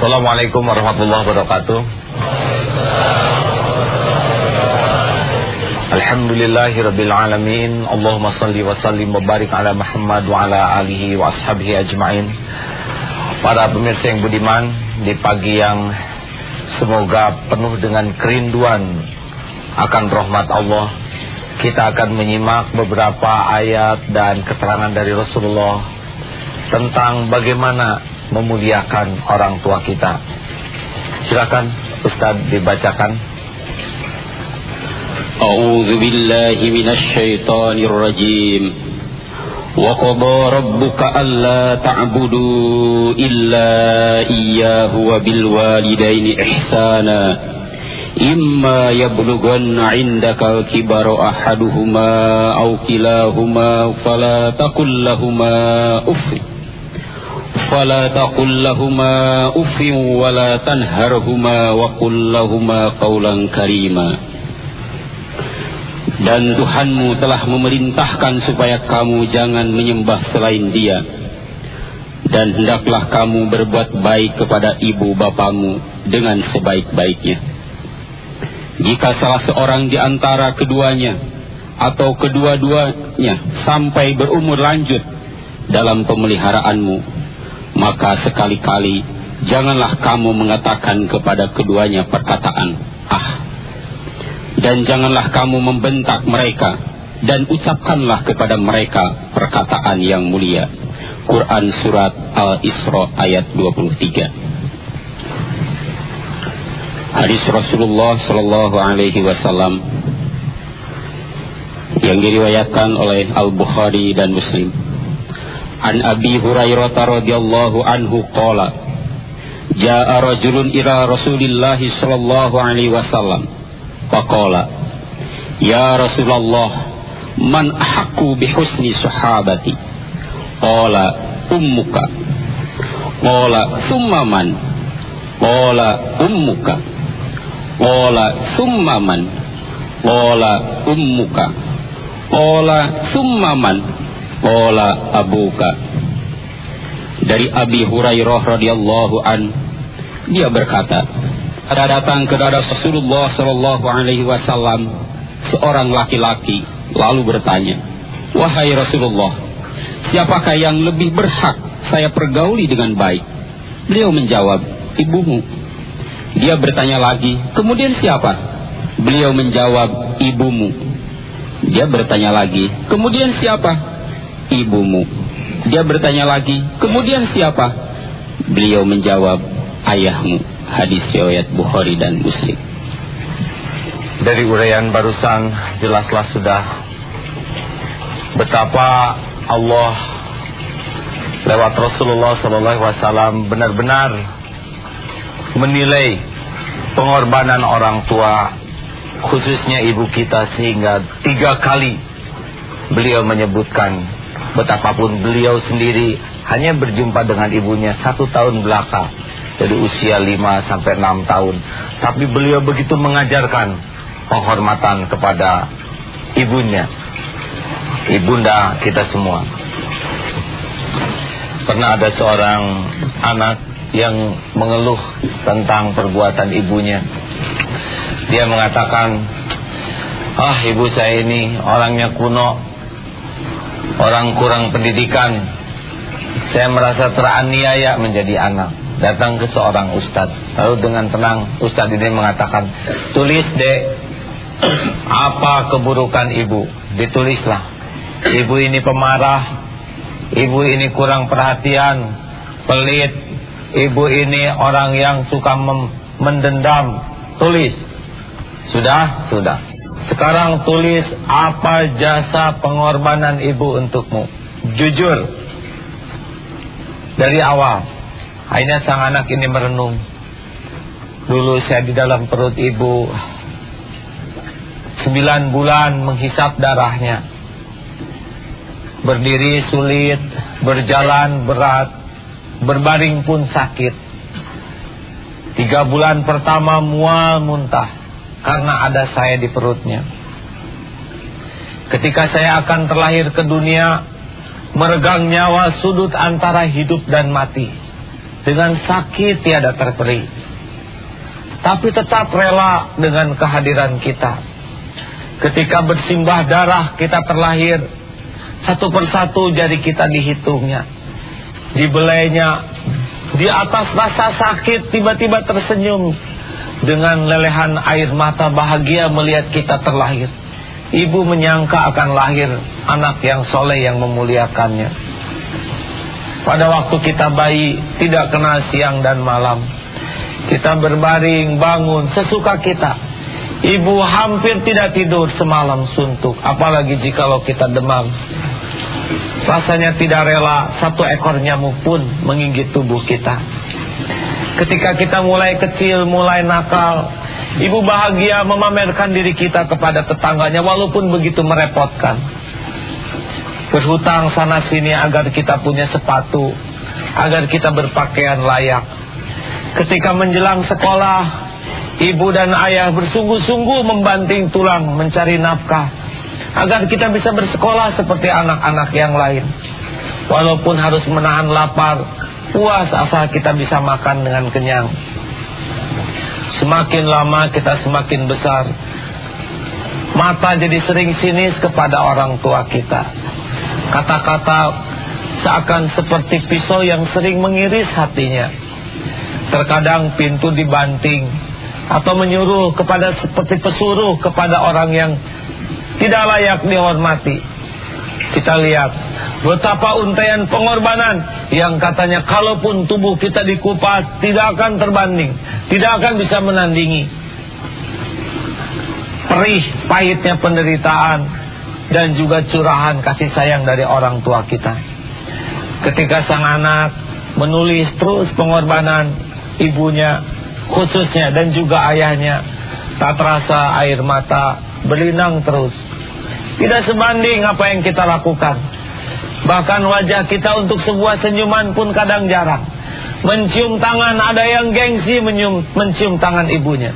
Assalamualaikum warahmatullahi wabarakatuh. Alhamdulillahi rabbil alamin. Allahumma salli wa sallim wa barik ala Muhammad wa ala alihi wa ashabihi ajma'in. Para pemirsa yang budiman Di pagi yang semoga penuh dengan kerinduan Akan rahmat Allah Kita akan menyimak beberapa ayat dan keterangan dari Rasulullah Tentang bagaimana memuliakan orang tua kita. Silakan Ustaz dibacakan. A'udzu billahi minasy syaithanir rajim. Wa qada rabbuka alla ta'budu illa iyyahu wa bil walidaini ihsana. Yablughanna 'indaka al-kibara ahaduhuma aw kilahuma fala taqul lahumā uff فلا تقل لهما أف ولا تنهرهما وقل لهما قولا كريما Dan Tuhanmu telah memerintahkan supaya kamu jangan menyembah selain dia. Dan hendaklah kamu berbuat baik kepada ibu bapamu dengan sebaik-baiknya. Jika salah seorang di antara keduanya atau kedua-duanya sampai berumur lanjut dalam pemeliharaanmu, maka sekali-kali janganlah kamu mengatakan kepada keduanya perkataan ah. Dan janganlah kamu membentak mereka dan ucapkanlah kepada mereka perkataan yang mulia. Quran surat Al-Isra ayat 23 Hadis Rasulullah Sallallahu Alaihi Wasallam yang diriwayatkan oleh Al Bukhari dan Muslim An Abi Hurairah radhiyallahu anhu qala Ja'a rajulun ila Rasulillah sallallahu alaihi wasallam. Faqala Ya Rasulullah man ahaqqu bi husni sahabati? Qala ummuka. Qala thumma man? Qala ummuka. Qala thumma man? Qala ummuka. Qala thumma man Qala abuka. Dari Abi Hurairah radhiyallahu an dia berkata ada datang ke kepada Rasulullah sallallahu alaihi wasallam seorang laki-laki lalu bertanya wahai Rasulullah siapakah yang lebih berhak saya pergauli dengan baik beliau menjawab ibumu dia bertanya lagi kemudian siapa beliau menjawab ibumu dia bertanya lagi kemudian siapa ibumu. Dia bertanya lagi, kemudian siapa? Beliau menjawab, ayahmu. Hadis riwayat Bukhari dan Muslim. Dari uraian barusan jelaslah sudah betapa Allah lewat Rasulullah SAW benar-benar menilai pengorbanan orang tua khususnya ibu kita sehingga tiga kali beliau menyebutkan betapapun beliau sendiri hanya berjumpa dengan ibunya satu tahun belakang. Dari usia lima sampai enam tahun. Tapi beliau begitu mengajarkan penghormatan kepada ibunya. Ibunda kita semua. Pernah ada seorang anak yang mengeluh tentang perbuatan ibunya. Dia mengatakan ah ibu saya ini orangnya kuno orang kurang pendidikan. Saya merasa teraniaya menjadi anak. Datang ke seorang ustadz lalu dengan tenang ustadz ini mengatakan tulis dek. Apa keburukan ibu? Ditulislah. Ibu ini pemarah. Ibu ini kurang perhatian. Pelit. Ibu ini orang yang suka mendendam. Tulis. Sudah? Sudah sekarang tulis apa jasa pengorbanan ibu untukmu. Jujur. Dari awal. Akhirnya sang anak ini merenung. Dulu saya di dalam perut ibu. Sembilan bulan menghisap darahnya. Berdiri sulit. Berjalan berat. Berbaring pun sakit. Tiga bulan pertama mual muntah karena ada saya di perutnya. Ketika saya akan terlahir ke dunia, meregang nyawa sudut antara hidup dan mati. dengan sakit tiada terperi. Tapi tetap rela dengan kehadiran kita. Ketika bersimbah darah kita terlahir, satu persatu jari kita dihitungnya. Dibelainya, di atas rasa sakit tiba-tiba tersenyum dengan lelehan air mata bahagia melihat kita terlahir. Ibu menyangka akan lahir anak yang soleh yang memuliakannya. Pada waktu kita bayi tidak kenal siang dan malam. Kita berbaring, bangun, sesuka kita. Ibu hampir tidak tidur semalam suntuk. Apalagi jikalau kita demam. Rasanya tidak rela satu ekor nyamuk pun menggigit tubuh kita. Ketika kita mulai kecil, mulai nakal, Ibu bahagia memamerkan diri kita kepada tetangganya walaupun begitu merepotkan. Berhutang sana sini agar kita punya sepatu, agar kita berpakaian layak. Ketika menjelang sekolah, ibu dan ayah bersungguh-sungguh membanting tulang mencari nafkah agar kita bisa bersekolah seperti anak-anak yang lain. Walaupun harus menahan lapar, puas asal kita bisa makan dengan kenyang. Semakin lama kita semakin besar Mata jadi sering sinis kepada orang tua kita. Kata-kata seakan seperti pisau yang sering mengiris hatinya. Terkadang pintu dibanting Atau menyuruh kepada seperti pesuruh kepada orang yang tidak layak dihormati. Kita lihat betapa untaian pengorbanan yang katanya kalaupun tubuh kita dikupas tidak akan terbanding, tidak akan bisa menandingi perih pahitnya penderitaan dan juga curahan kasih sayang dari orang tua kita. Ketika sang anak menulis terus pengorbanan ibunya khususnya dan juga ayahnya, tak terasa air mata berlinang terus. Tidak sebanding apa yang kita lakukan. Bahkan wajah kita untuk sebuah senyuman pun kadang jarang. Mencium tangan ada yang gengsi mencium, mencium tangan ibunya.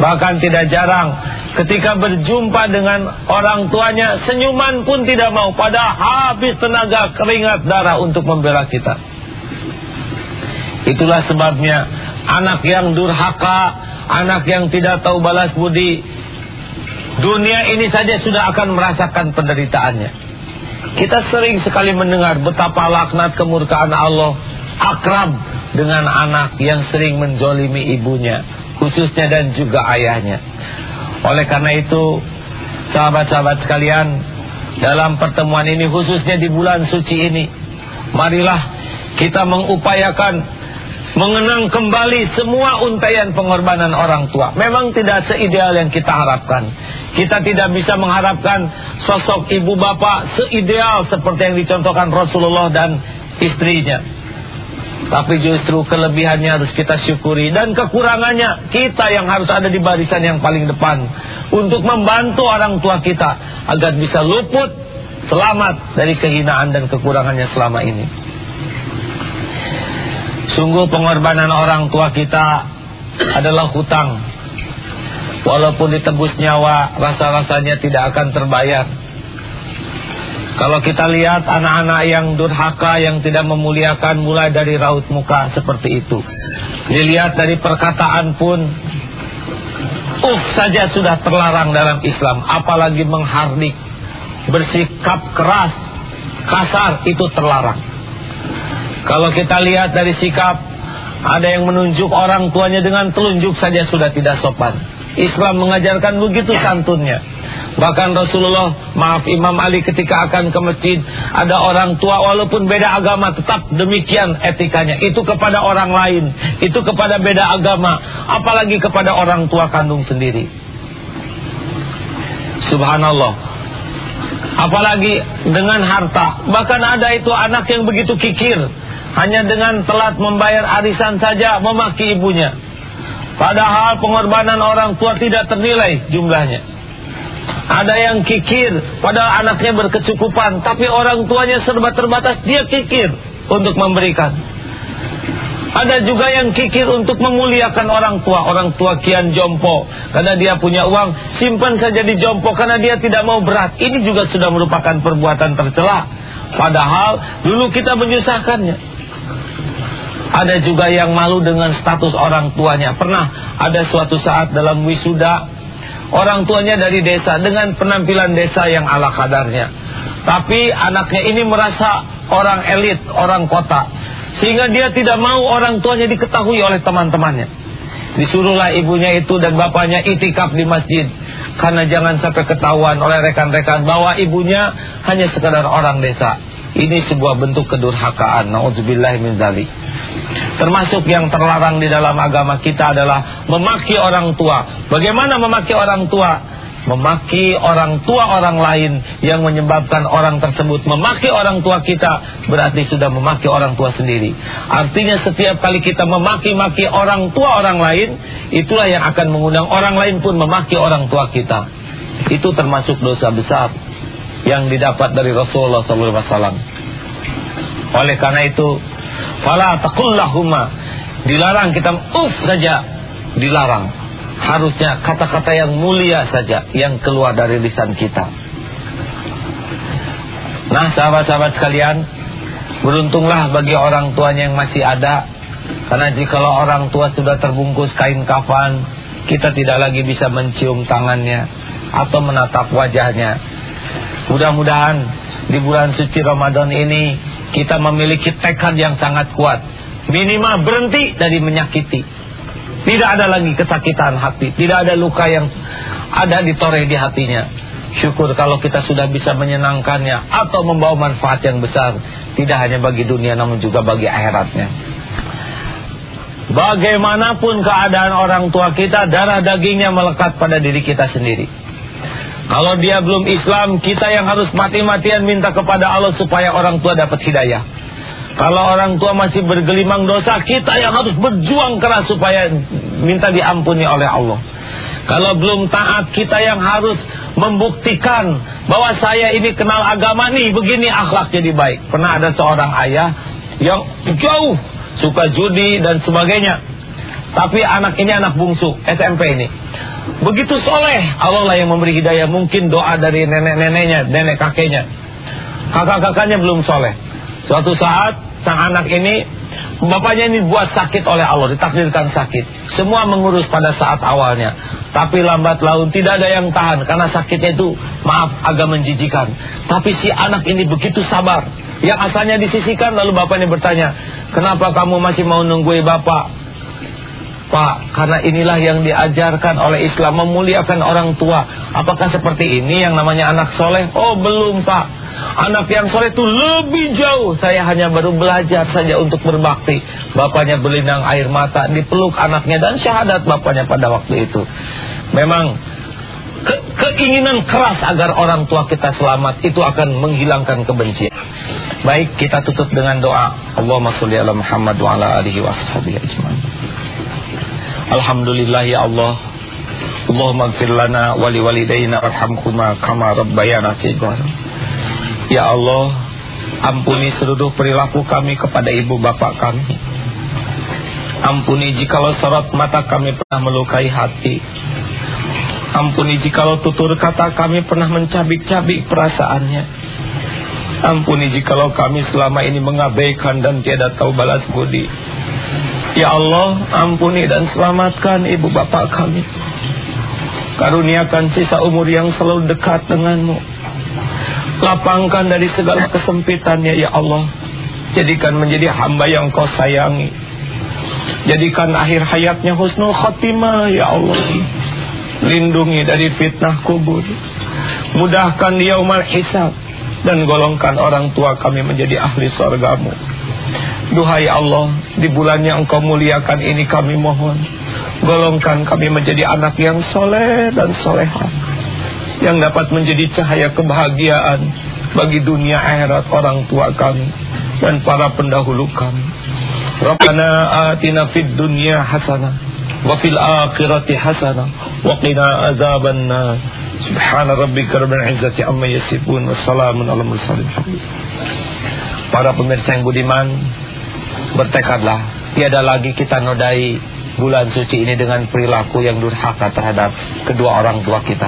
Bahkan tidak jarang ketika berjumpa dengan orang tuanya senyuman pun tidak mau pada habis tenaga keringat darah untuk membela kita. Itulah sebabnya anak yang durhaka, anak yang tidak tahu balas budi dunia ini saja sudah akan merasakan penderitaannya. Kita sering sekali mendengar betapa laknat kemurkaan Allah akrab dengan anak yang sering menjolimi ibunya, khususnya dan juga ayahnya. Oleh karena itu, sahabat-sahabat sekalian, dalam pertemuan ini khususnya di bulan suci ini, marilah kita mengupayakan mengenang kembali semua untaian pengorbanan orang tua. Memang tidak seideal yang kita harapkan. Kita tidak bisa mengharapkan sosok ibu bapak seideal seperti yang dicontohkan Rasulullah dan istrinya. Tapi justru kelebihannya harus kita syukuri dan kekurangannya kita yang harus ada di barisan yang paling depan untuk membantu orang tua kita agar bisa luput selamat dari kehinaan dan kekurangannya selama ini. Sungguh pengorbanan orang tua kita adalah hutang Walaupun ditebus nyawa Rasa-rasanya tidak akan terbayar. Kalau kita lihat Anak-anak yang durhaka Yang tidak memuliakan Mulai dari raut muka seperti itu. Dilihat dari perkataan pun Uh saja sudah terlarang dalam Islam. Apalagi menghardik Bersikap keras Kasar itu terlarang. Kalau kita lihat dari sikap Ada yang menunjuk orang tuanya Dengan telunjuk saja sudah tidak sopan Islam mengajarkan begitu santunnya. Bahkan Rasulullah, maaf Imam Ali ketika akan ke masjid, ada orang tua walaupun beda agama tetap demikian etikanya. Itu kepada orang lain, itu kepada beda agama, apalagi kepada orang tua kandung sendiri. Subhanallah. Apalagi dengan harta. Bahkan ada itu anak yang begitu kikir. Hanya dengan telat membayar arisan saja memaki ibunya. Padahal pengorbanan orang tua tidak ternilai jumlahnya. Ada yang kikir, padahal anaknya berkecukupan, tapi orang tuanya serba terbatas, dia kikir untuk memberikan. Ada juga yang kikir untuk memuliakan orang tua, orang tua kian jompo, karena dia punya uang, simpan saja di jompo karena dia tidak mau berat. Ini juga sudah merupakan perbuatan tercela. Padahal dulu kita menyusahkannya. Ada juga yang malu dengan status orang tuanya. Pernah ada suatu saat dalam wisuda orang tuanya dari desa dengan penampilan desa yang ala kadarnya. Tapi anaknya ini merasa orang elit, orang kota. Sehingga dia tidak mau orang tuanya diketahui oleh teman-temannya. Disuruhlah ibunya itu dan bapaknya itikaf di masjid. Karena jangan sampai ketahuan oleh rekan-rekan bahwa ibunya hanya sekadar orang desa. Ini sebuah bentuk kedurhakaan. Nauzubillah min zalik. Termasuk yang terlarang di dalam agama kita adalah memaki orang tua. Bagaimana memaki orang tua? memaki orang tua orang lain yang menyebabkan orang tersebut memaki orang tua kita berarti sudah memaki orang tua sendiri. Artinya setiap kali kita memaki-maki orang tua orang lain, itulah yang akan mengundang orang lain pun memaki orang tua kita. Itu termasuk dosa besar yang didapat dari Rasulullah SAW. Oleh karena itu, fala taqullahuma dilarang kita uf saja dilarang harusnya kata-kata yang mulia saja yang keluar dari lisan kita. Nah, sahabat-sahabat sekalian, beruntunglah bagi orang tuanya yang masih ada. Karena jikalau orang tua sudah terbungkus kain kafan, kita tidak lagi bisa mencium tangannya atau menatap wajahnya. Mudah-mudahan di bulan suci Ramadan ini kita memiliki tekad yang sangat kuat. Minimal berhenti dari menyakiti. Tidak ada lagi kesakitan hati, tidak ada luka yang ada ditoreh di hatinya. Syukur kalau kita sudah bisa menyenangkannya atau membawa manfaat yang besar, tidak hanya bagi dunia namun juga bagi akhiratnya. Bagaimanapun keadaan orang tua kita, darah dagingnya melekat pada diri kita sendiri. Kalau dia belum Islam, kita yang harus mati-matian minta kepada Allah supaya orang tua dapat hidayah. Kalau orang tua masih bergelimang dosa, kita yang harus berjuang keras supaya minta diampuni oleh Allah. Kalau belum taat, kita yang harus membuktikan bahwa saya ini kenal agama nih, begini akhlak jadi baik. Pernah ada seorang ayah yang jauh suka judi dan sebagainya. Tapi anak ini anak bungsu, SMP ini. Begitu soleh, Allah lah yang memberi hidayah. Mungkin doa dari nenek-neneknya, nenek kakeknya. Kakak-kakaknya belum soleh. Suatu saat sang anak ini bapaknya ini buat sakit oleh Allah, ditakdirkan sakit. Semua mengurus pada saat awalnya. Tapi lambat laun tidak ada yang tahan karena sakitnya itu maaf agak menjijikan. Tapi si anak ini begitu sabar. Yang asalnya disisikan lalu bapaknya bertanya, "Kenapa kamu masih mau nunggu bapak?" Pak, karena inilah yang diajarkan oleh Islam memuliakan orang tua. Apakah seperti ini yang namanya anak soleh? Oh belum Pak. Anak yang soleh itu lebih jauh. Saya hanya baru belajar saja untuk berbakti. Bapaknya berlinang air mata, dipeluk anaknya dan syahadat bapaknya pada waktu itu. Memang ke keinginan keras agar orang tua kita selamat itu akan menghilangkan kebencian. Baik, kita tutup dengan doa. Allahumma sholli ala Muhammad wa ala alihi wa ajma'in. Alhamdulillah ya Allah. Allahumma gfir lana wa liwalidayna warhamhuma kama rabbayana shighara. Ya Allah, ampuni seluruh perilaku kami kepada ibu bapak kami. Ampuni jikalau sorot mata kami pernah melukai hati. Ampuni jikalau tutur kata kami pernah mencabik-cabik perasaannya. Ampuni jikalau kami selama ini mengabaikan dan tiada tahu balas budi. Ya Allah, ampuni dan selamatkan ibu bapak kami. Karuniakan sisa umur yang selalu dekat denganmu. Lapangkan dari segala kesempitannya ya Allah. Jadikan menjadi hamba yang kau sayangi. Jadikan akhir hayatnya husnul khatimah ya Allah. Lindungi dari fitnah kubur. Mudahkan dia umar hisab. Dan golongkan orang tua kami menjadi ahli sorgamu Duhai Allah Di bulan yang engkau muliakan ini kami mohon Golongkan kami menjadi anak yang soleh dan solehah yang dapat menjadi cahaya kebahagiaan bagi dunia akhirat orang tua kami dan para pendahulu kami. Rabbana atina fid dunya hasanah wa fil akhirati hasanah wa qina azabannar. Subhana rabbika rabbil izzati amma yasifun wa salamun alal mursalin. Para pemirsa yang budiman, bertekadlah tiada lagi kita nodai bulan suci ini dengan perilaku yang durhaka terhadap kedua orang tua kita.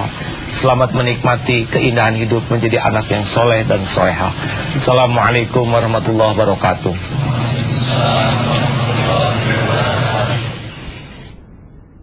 Selamat menikmati keindahan hidup menjadi anak yang soleh dan soleha. Assalamualaikum warahmatullahi wabarakatuh.